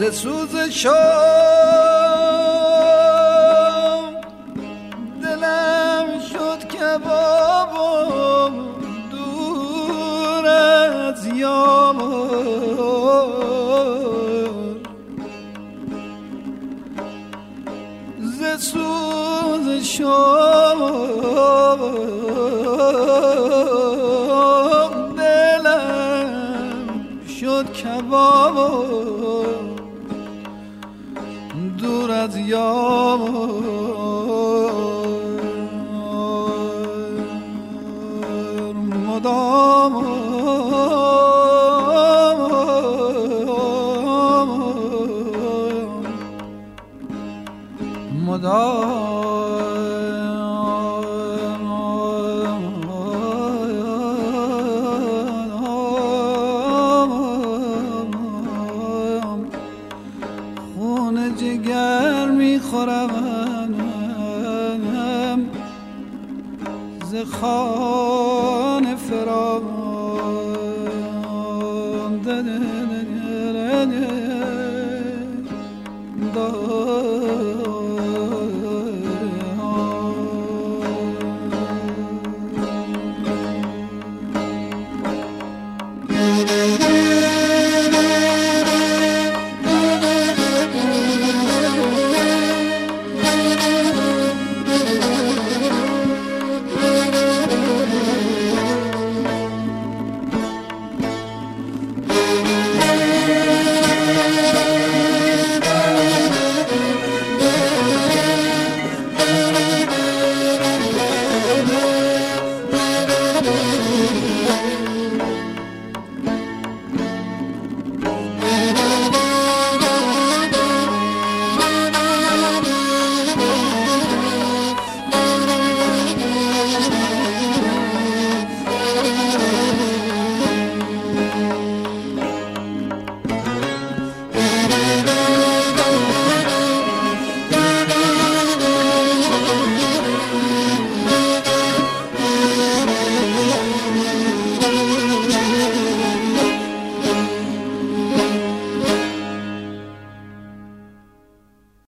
ز سوز شام دلم شد کباب و دور از یام ز سوز شام دلم شد کباب دور از یار. مدام. مدام. می‌خورم. ز خان فراوان.